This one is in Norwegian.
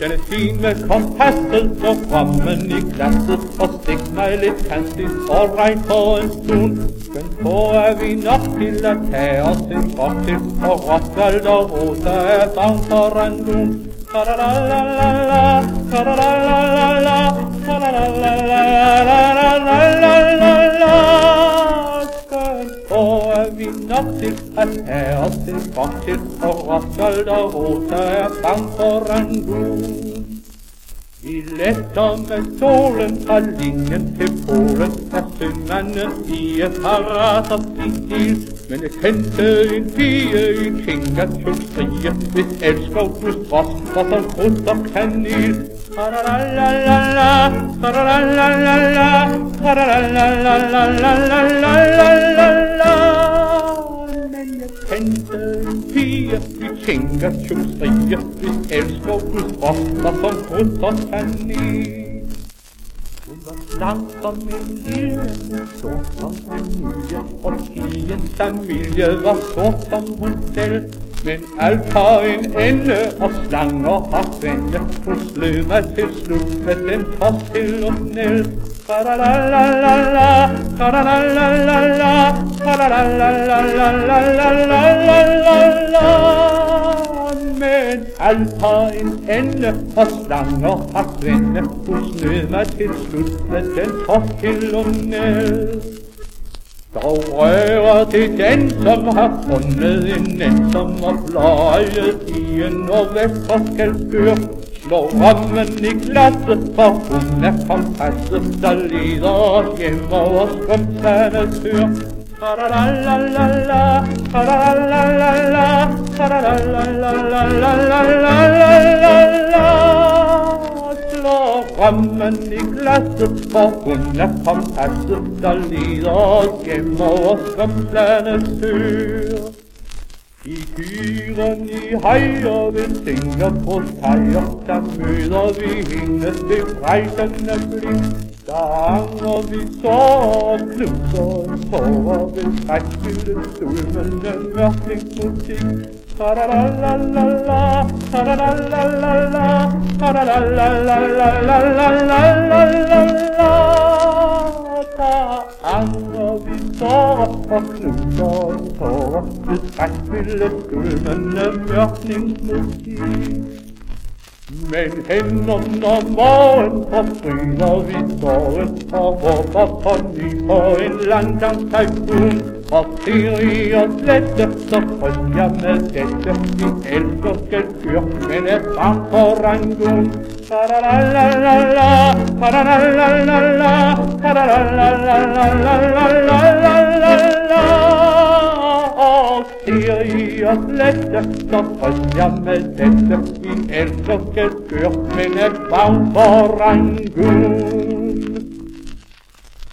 Den fin med kompasset og rammen i glasset, og stikk meg litt fancy ålreit på en stund. Men så er vi nok til å ta oss en kopp og Rottwald og Rosa er barn for en lund. vi natt til, er vinnerskilt, et herreskilt, vaktskilt og raskølderrose er fang for en god. Vi letter med solen fra linjen til Polen, er sønnene i et parasattkils. Men jeg kjente en pie i Kingasjonsriet, hvis elsker pluss rask var som rundt av kanil. Tra-la-la-la-la, tra-la-la-la-la kjente en fie. Vi kjenga tjomstrie, vi elska gullrotta som rundt oss fanni. Men alt har en ende, og slanger har svenne. Hun slø meg til slutt med en toss til og ned. Men alt har en ende, og slanger har vende. Hun snød meg til slutt med en toss til og snell. Da rører til den som har funnet en ensom og bladet i en nordvestforskelfyr. Slår rammen i glasset, for hun er kompasset, da leder oss hjemover skrumsende tur. Rammen i glasset, for hun er kompasset, der lider gemmer og skrømlende sur. I kyren i heier, vi synger på seier, da møter vi hennes bebreitende blikk. Sang av sitt sånn, klumser påvis, regnbudet sto i munnen, mørkling politikk. Ta-da-la-la-la-la, ta-da-la-la-la-la, ta-da-la-la-la-la-la-la-la-la. Sanger vi tårer og klumser tårer, ut regnbudet sto i munnen, mørkling politikk. Men hemel naar morgen komt prima wie zorgen, aber was von die vorhin lang am Typhoon. Was Sirius letzte, so voll ja mit Dette, die Elfers Gekür, wenn es fahrt vorangun. Taralalala, taralalala, taralalala, taralalala, letter tot was jammer letter in elke keur? Men het bouw voor